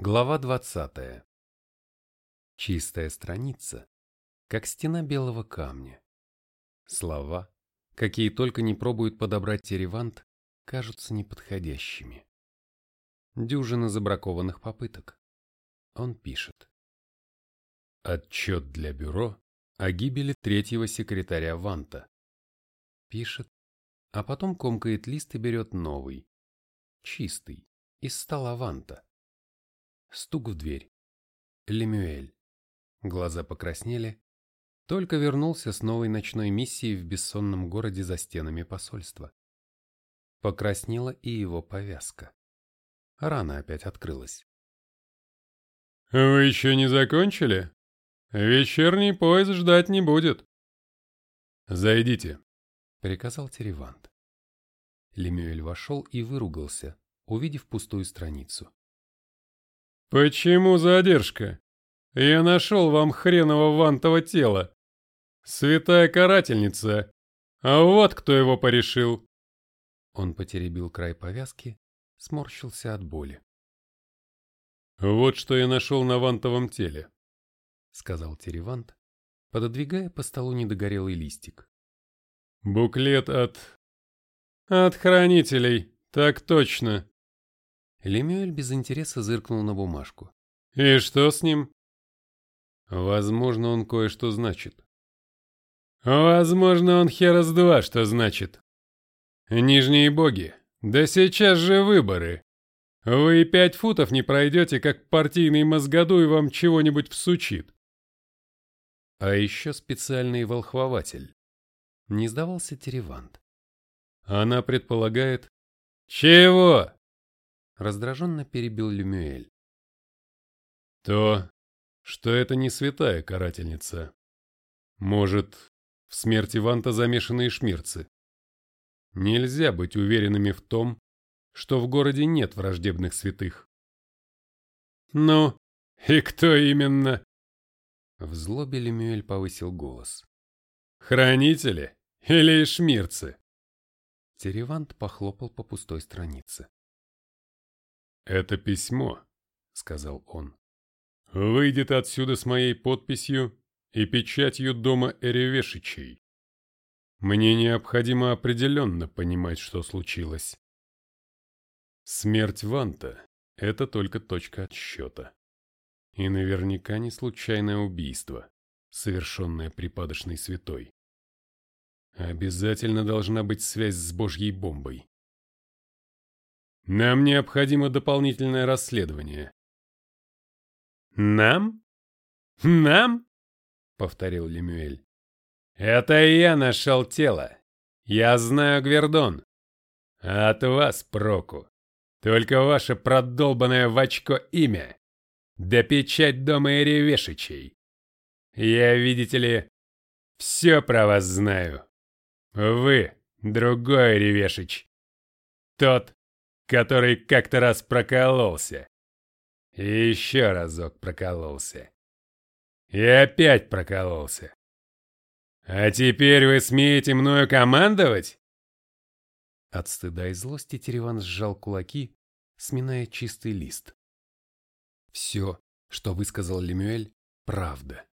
Глава 20. Чистая страница, как стена белого камня. Слова, какие только не пробует подобрать Теревант, кажутся неподходящими. Дюжина забракованных попыток. Он пишет. Отчет для бюро о гибели третьего секретаря Ванта. Пишет, а потом комкает лист и берет новый, чистый, из стола Ванта Стук в дверь. Лемюэль. Глаза покраснели. Только вернулся с новой ночной миссией в бессонном городе за стенами посольства. Покраснела и его повязка. Рана опять открылась. «Вы еще не закончили? Вечерний поезд ждать не будет». «Зайдите», — приказал Теревант. Лемюэль вошел и выругался, увидев пустую страницу. «Почему задержка? Я нашел вам хреново вантово тело. Святая карательница. А вот кто его порешил». Он потеребил край повязки, сморщился от боли. «Вот что я нашел на вантовом теле», — сказал Теревант, пододвигая по столу недогорелый листик. «Буклет от...» «От хранителей, так точно. Лемюэль без интереса зыркнул на бумажку. «И что с ним?» «Возможно, он кое-что значит». «Возможно, он херас два, что значит. Нижние боги, да сейчас же выборы. Вы пять футов не пройдете, как партийный мозгоду и вам чего-нибудь всучит». А еще специальный волхвователь. Не сдавался Теревант. Она предполагает... «Чего?» Раздраженно перебил Люмюэль. То, что это не святая карательница. Может, в смерти Ванта замешаны шмирцы. Нельзя быть уверенными в том, что в городе нет враждебных святых. Ну, и кто именно? В злобе Лемюэль повысил голос. Хранители или шмирцы? Теревант похлопал по пустой странице. «Это письмо», — сказал он. «Выйдет отсюда с моей подписью и печатью дома Эревешичей. Мне необходимо определенно понимать, что случилось. Смерть Ванта — это только точка отсчета. И наверняка не случайное убийство, совершенное припадочной святой. Обязательно должна быть связь с Божьей бомбой. Нам необходимо дополнительное расследование. Нам? Нам? Повторил Лемюэль. Это я нашел тело. Я знаю Гвердон. От вас проку. Только ваше продолбанное в очко имя. Да печать дома Эревешичей. Я, видите ли, все про вас знаю. Вы другой Ревешич. Тот, который как-то раз прокололся. И еще разок прокололся. И опять прокололся. А теперь вы смеете мною командовать? От стыда и злости Тереван сжал кулаки, сминая чистый лист. Все, что высказал Лемюэль, правда.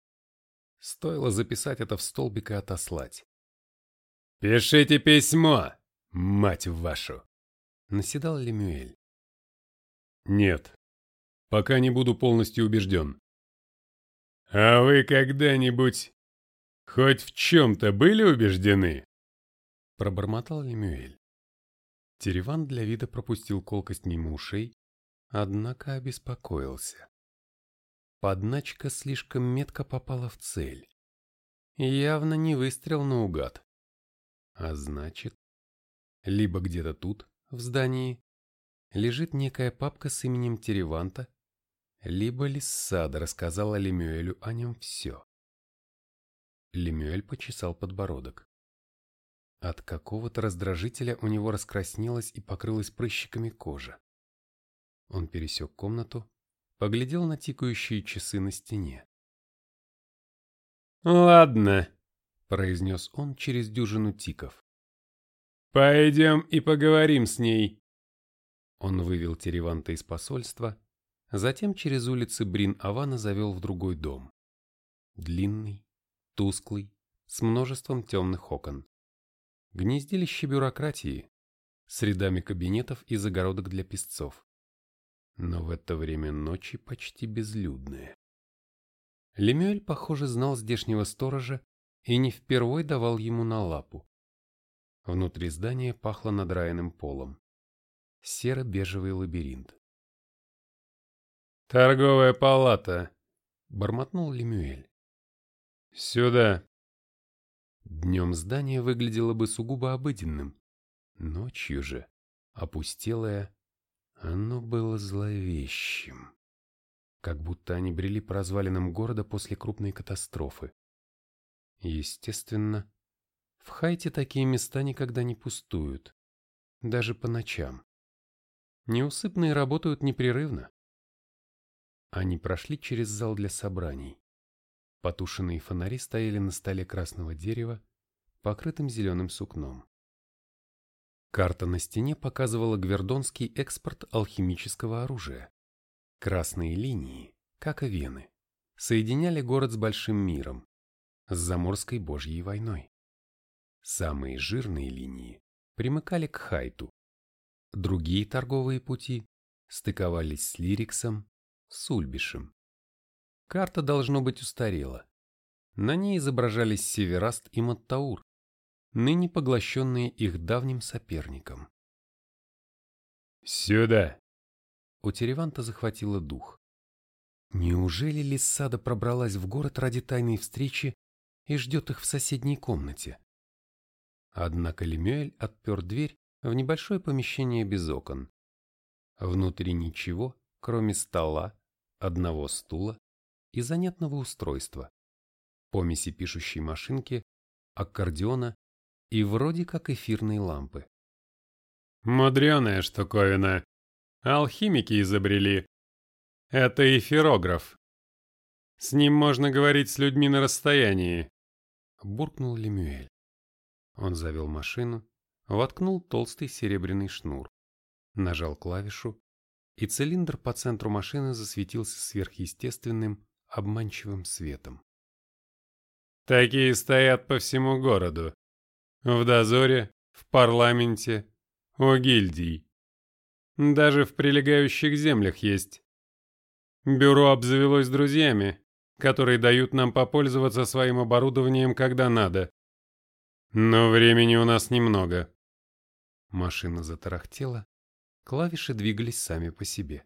Стоило записать это в столбик и отослать. «Пишите письмо, мать вашу!» Наседал Лемюэль. Нет, пока не буду полностью убежден. А вы когда-нибудь хоть в чем-то были убеждены? Пробормотал Лемюэль. Тереван для вида пропустил колкость мимо ушей, однако обеспокоился. Подначка слишком метко попала в цель. Явно не выстрел наугад. А значит, либо где-то тут, в здании лежит некая папка с именем Тереванта, либо Лиссада рассказала Лемюэлю о нем все. Лемюэль почесал подбородок. От какого-то раздражителя у него раскраснелась и покрылась прыщиками кожа. Он пересек комнату, поглядел на тикающие часы на стене. «Ладно», — произнес он через дюжину тиков. «Пойдем и поговорим с ней». Он вывел Тереванта из посольства, Затем через улицы Брин-Авана завел в другой дом. Длинный, тусклый, с множеством темных окон. Гнездилище бюрократии, с рядами кабинетов и загородок для песцов. Но в это время ночи почти безлюдные. Лемюэль, похоже, знал здешнего сторожа и не впервой давал ему на лапу. Внутри здания пахло надраенным полом. Серо-бежевый лабиринт. «Торговая палата», — бормотнул Лемюэль. «Сюда». Днем здание выглядело бы сугубо обыденным. Ночью же, опустелое, оно было зловещим. Как будто они брели по развалинам города после крупной катастрофы. Естественно, в Хайте такие места никогда не пустуют, даже по ночам. Неусыпные работают непрерывно. Они прошли через зал для собраний. Потушенные фонари стояли на столе красного дерева, покрытым зеленым сукном. Карта на стене показывала гвердонский экспорт алхимического оружия. Красные линии, как и вены, соединяли город с большим миром, с заморской божьей войной. Самые жирные линии примыкали к Хайту. Другие торговые пути стыковались с Лириксом, с Ульбишем. Карта должно быть устарела. На ней изображались Севераст и Маттаур, ныне поглощенные их давним соперником. «Сюда!» У Тереванта захватило дух. Неужели Лиссада пробралась в город ради тайной встречи и ждет их в соседней комнате? Однако Лемюэль отпер дверь в небольшое помещение без окон. Внутри ничего, кроме стола, одного стула и занятного устройства, помеси пишущей машинки, аккордеона и вроде как эфирной лампы. Мудреная штуковина. Алхимики изобрели. Это эфирограф. С ним можно говорить с людьми на расстоянии. Буркнул Лемюэль. Он завел машину, воткнул толстый серебряный шнур, нажал клавишу, и цилиндр по центру машины засветился сверхъестественным, обманчивым светом. Такие стоят по всему городу. В дозоре, в парламенте, у гильдий. Даже в прилегающих землях есть. Бюро обзавелось друзьями, которые дают нам попользоваться своим оборудованием, когда надо. Но времени у нас немного. Машина затарахтела, клавиши двигались сами по себе.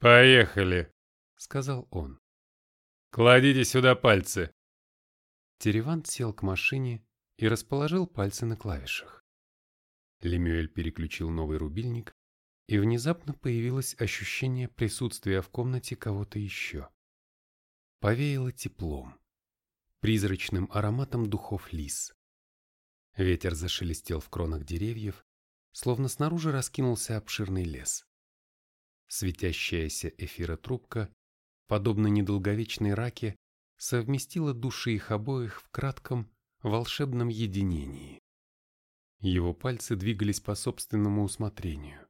«Поехали», — сказал он. «Кладите сюда пальцы». Теревант сел к машине и расположил пальцы на клавишах. Лемюэль переключил новый рубильник, и внезапно появилось ощущение присутствия в комнате кого-то еще. Повеяло теплом, призрачным ароматом духов лис. Ветер зашелестел в кронах деревьев, словно снаружи раскинулся обширный лес. Светящаяся эфиротрубка, подобно недолговечной раке, совместила души их обоих в кратком, волшебном единении. Его пальцы двигались по собственному усмотрению.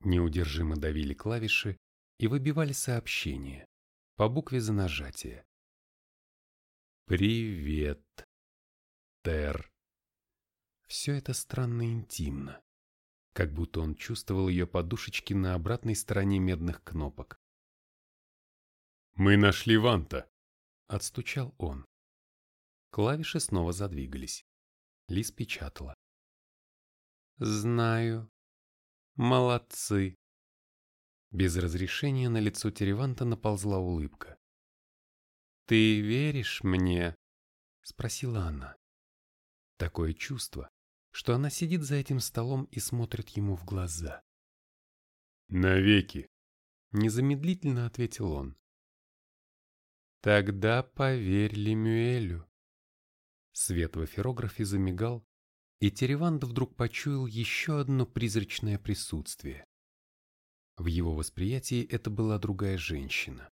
Неудержимо давили клавиши и выбивали сообщения по букве за нажатие. «Привет, Тер». Все это странно интимно, как будто он чувствовал ее подушечки на обратной стороне медных кнопок. «Мы нашли Ванта», — отстучал он. Клавиши снова задвигались. Лис печатала. «Знаю. Молодцы». Без разрешения на лицо Тереванта наползла улыбка. «Ты веришь мне?» — спросила она. Такое чувство, что она сидит за этим столом и смотрит ему в глаза. «Навеки», — незамедлительно ответил он. «Тогда поверь Лемюэлю». Свет в эфирографе замигал, и Тереванд вдруг почуял еще одно призрачное присутствие. В его восприятии это была другая женщина.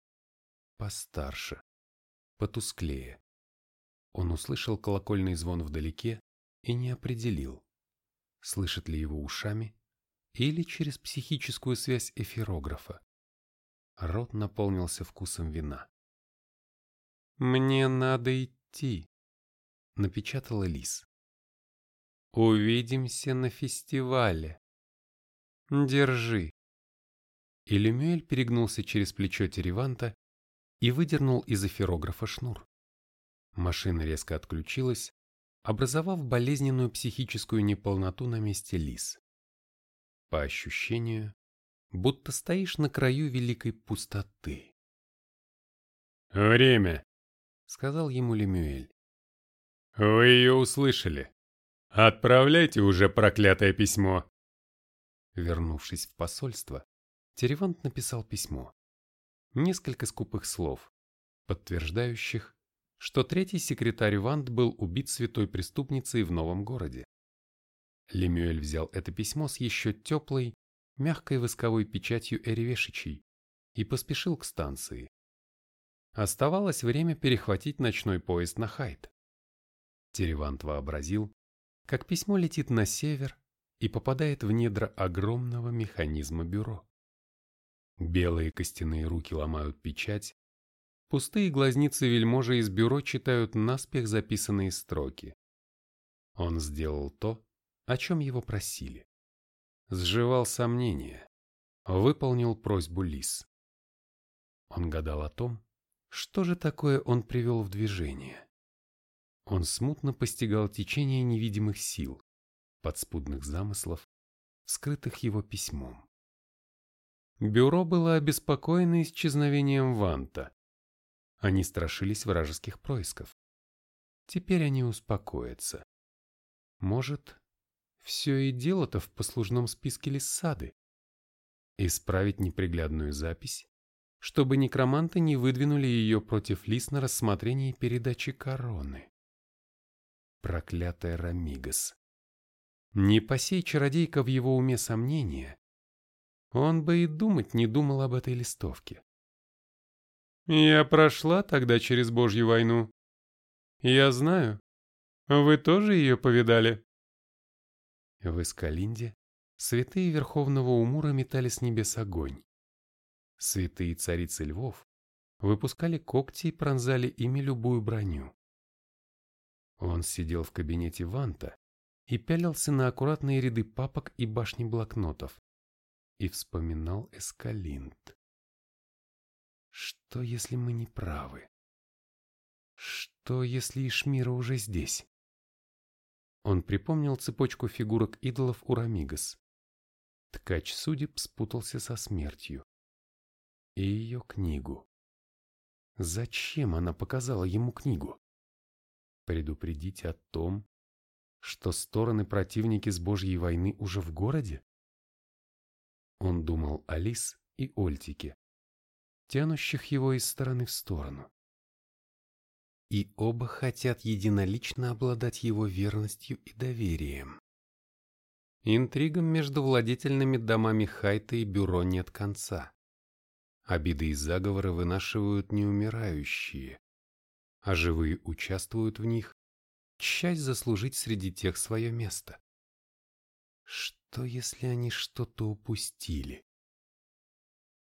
Постарше, потусклее. Он услышал колокольный звон вдалеке и не определил, слышит ли его ушами или через психическую связь эфирографа. Рот наполнился вкусом вина. «Мне надо идти», — напечатала Лис. «Увидимся на фестивале. Держи». И Люмюэль перегнулся через плечо Тереванта и выдернул из эфирографа шнур. Машина резко отключилась, образовав болезненную психическую неполноту на месте Лис. По ощущению, будто стоишь на краю великой пустоты. «Время», — сказал ему Лемюэль. «Вы ее услышали. Отправляйте уже проклятое письмо». Вернувшись в посольство, Теревант написал письмо. Несколько скупых слов, подтверждающих, что третий секретарь Вант был убит святой преступницей в новом городе. Лемюэль взял это письмо с еще теплой, мягкой восковой печатью Эревешичей и поспешил к станции. Оставалось время перехватить ночной поезд на Хайт. Теревант вообразил, как письмо летит на север и попадает в недра огромного механизма бюро. Белые костяные руки ломают печать, пустые глазницы вельможи из бюро читают наспех записанные строки. Он сделал то, о чем его просили сживал сомнения, выполнил просьбу Лис. Он гадал о том, что же такое он привел в движение. Он смутно постигал течение невидимых сил, подспудных замыслов, скрытых его письмом. Бюро было обеспокоено исчезновением Ванта. Они страшились вражеских происков. Теперь они успокоятся. Может, все и дело-то в послужном списке Лиссады. Исправить неприглядную запись, чтобы некроманты не выдвинули ее против Лис на рассмотрение передачи короны. Проклятая Рамигас. Не посей чародейка в его уме сомнения, он бы и думать не думал об этой листовке. Я прошла тогда через Божью войну. Я знаю. Вы тоже ее повидали? В Искалинде святые Верховного Умура метали с небес огонь. Святые царицы львов выпускали когти и пронзали ими любую броню. Он сидел в кабинете Ванта и пялился на аккуратные ряды папок и башни блокнотов и вспоминал Эскалинт. Что, если мы не правы? Что, если Ишмира уже здесь? Он припомнил цепочку фигурок идолов Урамигас. Ткач судеб спутался со смертью. И ее книгу. Зачем она показала ему книгу? Предупредить о том, что стороны-противники с Божьей войны уже в городе? Он думал о Лис и Ольтике, тянущих его из стороны в сторону и оба хотят единолично обладать его верностью и доверием. Интригам между владетельными домами Хайта и Бюро нет конца. Обиды и заговоры вынашивают неумирающие, а живые участвуют в них, часть заслужить среди тех свое место. Что, если они что-то упустили?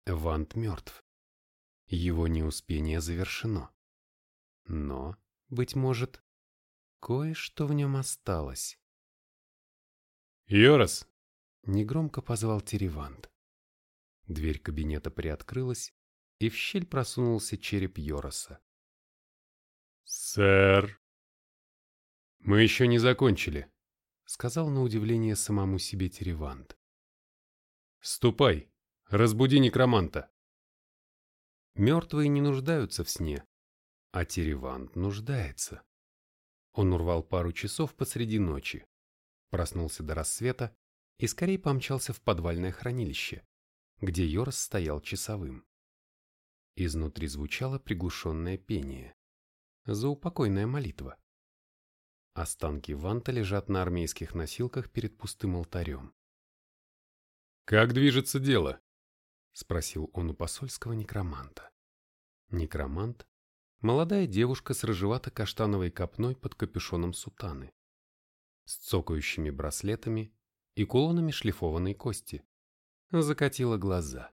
Вант мертв. Его неуспение завершено. Но, быть может, кое-что в нем осталось. «Йорос!» — негромко позвал Теревант. Дверь кабинета приоткрылась, и в щель просунулся череп Йороса. «Сэр!» «Мы еще не закончили», — сказал на удивление самому себе Теревант. «Ступай, разбуди некроманта». Мертвые не нуждаются в сне, а Теревант нуждается. Он урвал пару часов посреди ночи, проснулся до рассвета и скорее помчался в подвальное хранилище, где Йорс стоял часовым. Изнутри звучало приглушенное пение. Заупокойная молитва. Останки Ванта лежат на армейских носилках перед пустым алтарем. «Как движется дело?» — спросил он у посольского некроманта. Некромант молодая девушка с рыжевато-каштановой копной под капюшоном сутаны, с цокающими браслетами и кулонами шлифованной кости, закатила глаза.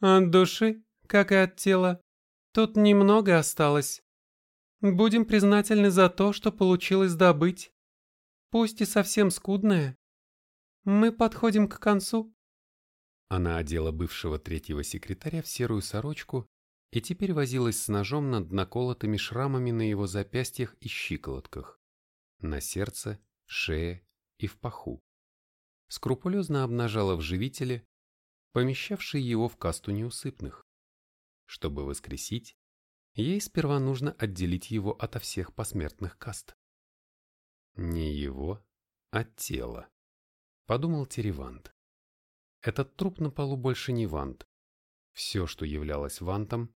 От души, как и от тела, тут немного осталось. Будем признательны за то, что получилось добыть. Пусть и совсем скудное. Мы подходим к концу. Она одела бывшего третьего секретаря в серую сорочку и теперь возилась с ножом над наколотыми шрамами на его запястьях и щиколотках, на сердце, шее и в паху. Скрупулезно обнажала в живителе, помещавший его в касту неусыпных. Чтобы воскресить, ей сперва нужно отделить его ото всех посмертных каст. Не его, а тело, подумал Теревант. Этот труп на полу больше не вант. Все, что являлось вантом,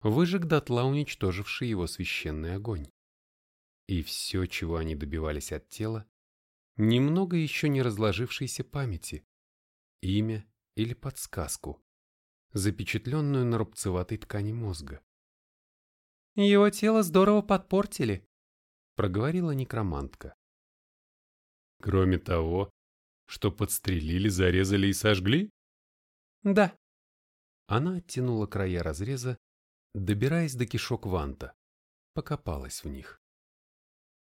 выжег дотла уничтоживший его священный огонь. И все, чего они добивались от тела, немного еще не разложившейся памяти, имя или подсказку, запечатленную на рубцеватой ткани мозга. «Его тело здорово подпортили», — проговорила некромантка. «Кроме того, что подстрелили, зарезали и сожгли?» «Да». Она оттянула края разреза, добираясь до кишок Ванта, покопалась в них.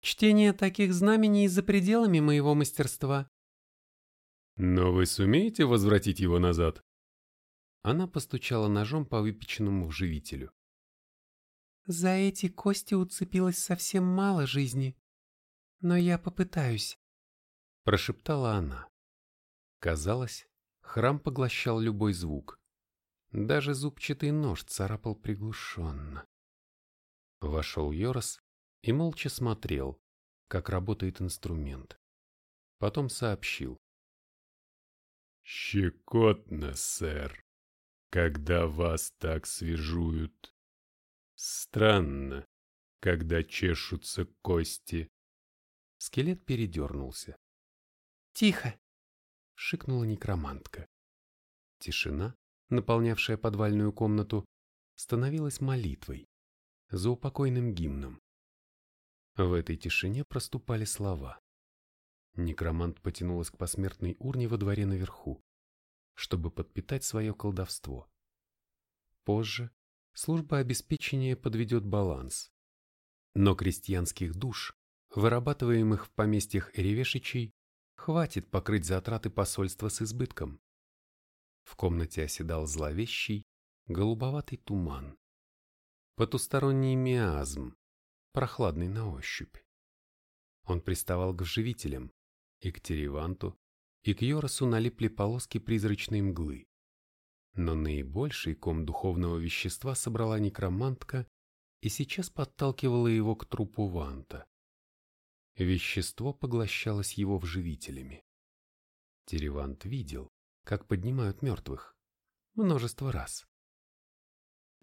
Чтение таких знамений за пределами моего мастерства. Но вы сумеете возвратить его назад? Она постучала ножом по выпеченному вживителю. За эти кости уцепилось совсем мало жизни. Но я попытаюсь. Прошептала она. Казалось, храм поглощал любой звук. Даже зубчатый нож царапал приглушенно. Вошел Йорос и молча смотрел, как работает инструмент. Потом сообщил. «Щекотно, сэр, когда вас так свежуют. Странно, когда чешутся кости». Скелет передернулся. «Тихо!» — шикнула некромантка. Тишина, наполнявшая подвальную комнату, становилась молитвой, заупокойным гимном. В этой тишине проступали слова. Некромант потянулась к посмертной урне во дворе наверху, чтобы подпитать свое колдовство. Позже служба обеспечения подведет баланс. Но крестьянских душ, вырабатываемых в поместьях Эревешичей, хватит покрыть затраты посольства с избытком. В комнате оседал зловещий, голубоватый туман. Потусторонний миазм, прохладный на ощупь. Он приставал к вживителям, и к Тереванту, и к Йоросу налипли полоски призрачной мглы. Но наибольший ком духовного вещества собрала некромантка и сейчас подталкивала его к трупу Ванта. Вещество поглощалось его вживителями. Теревант видел, как поднимают мертвых. Множество раз.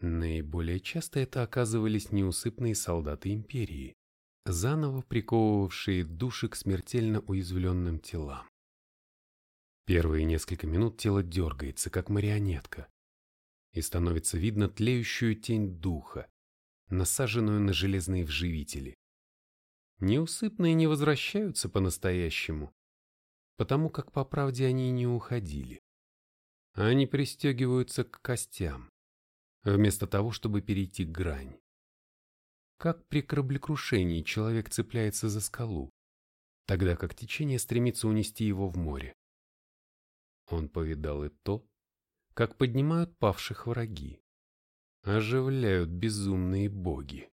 Наиболее часто это оказывались неусыпные солдаты империи, заново приковывавшие души к смертельно уязвленным телам. Первые несколько минут тело дергается, как марионетка, и становится видно тлеющую тень духа, насаженную на железные вживители. Неусыпные не возвращаются по-настоящему, потому как по правде они не уходили. Они пристегиваются к костям, вместо того, чтобы перейти к грани. Как при кораблекрушении человек цепляется за скалу, тогда как течение стремится унести его в море. Он повидал и то, как поднимают павших враги, оживляют безумные боги.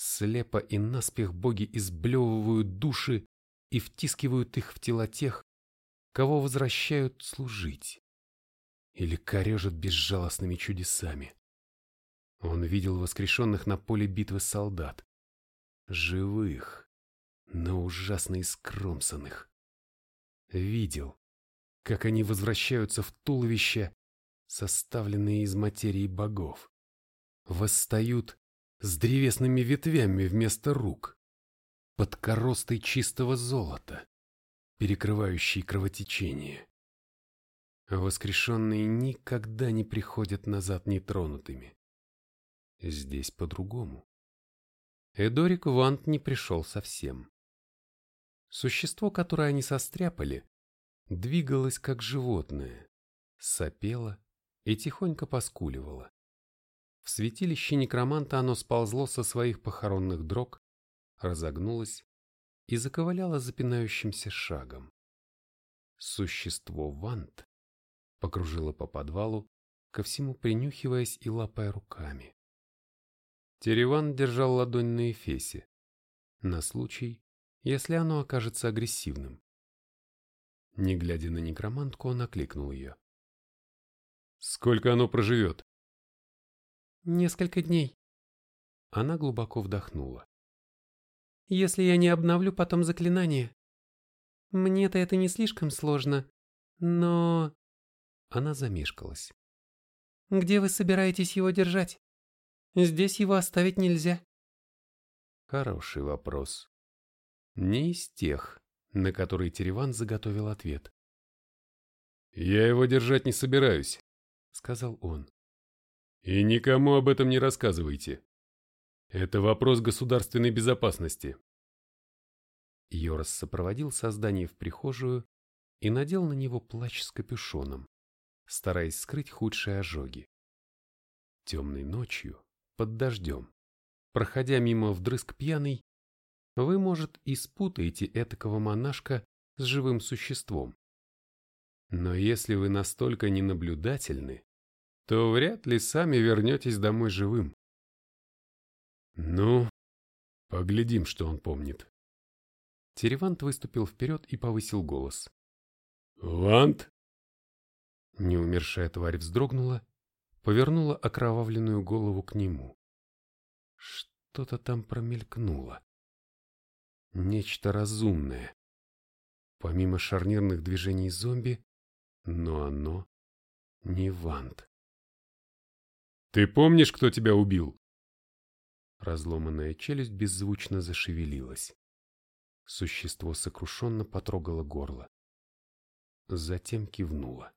Слепо и наспех боги изблевывают души и втискивают их в тела тех, кого возвращают служить или корежат безжалостными чудесами. Он видел воскрешенных на поле битвы солдат, живых, но ужасно искромсанных. Видел, как они возвращаются в туловище, составленные из материи богов, восстают с древесными ветвями вместо рук, под коростой чистого золота, перекрывающей кровотечение. Воскрешенные никогда не приходят назад нетронутыми. Здесь по-другому. Эдорик Вант не пришел совсем. Существо, которое они состряпали, двигалось как животное, сопело и тихонько поскуливало. В святилище некроманта оно сползло со своих похоронных дрог, разогнулось и заковыляло запинающимся шагом. Существо Вант покружило по подвалу, ко всему принюхиваясь и лапая руками. Тереван держал ладонь на Эфесе, на случай, если оно окажется агрессивным. Не глядя на некромантку, он окликнул ее. «Сколько оно проживет?» «Несколько дней». Она глубоко вдохнула. «Если я не обновлю потом заклинание. Мне-то это не слишком сложно, но...» Она замешкалась. «Где вы собираетесь его держать? Здесь его оставить нельзя». Хороший вопрос. Не из тех, на которые Тереван заготовил ответ. «Я его держать не собираюсь», — сказал он. «И никому об этом не рассказывайте. Это вопрос государственной безопасности». Йорос сопроводил создание в прихожую и надел на него плащ с капюшоном, стараясь скрыть худшие ожоги. Темной ночью, под дождем, проходя мимо вдрызг пьяный, вы, может, и спутаете этакого монашка с живым существом. Но если вы настолько ненаблюдательны, то вряд ли сами вернетесь домой живым. Ну, поглядим, что он помнит. Теревант выступил вперед и повысил голос. «Вант?» Неумершая тварь вздрогнула, повернула окровавленную голову к нему. Что-то там промелькнуло. Нечто разумное. Помимо шарнирных движений зомби, но оно не Вант. «Ты помнишь, кто тебя убил?» Разломанная челюсть беззвучно зашевелилась. Существо сокрушенно потрогало горло. Затем кивнуло.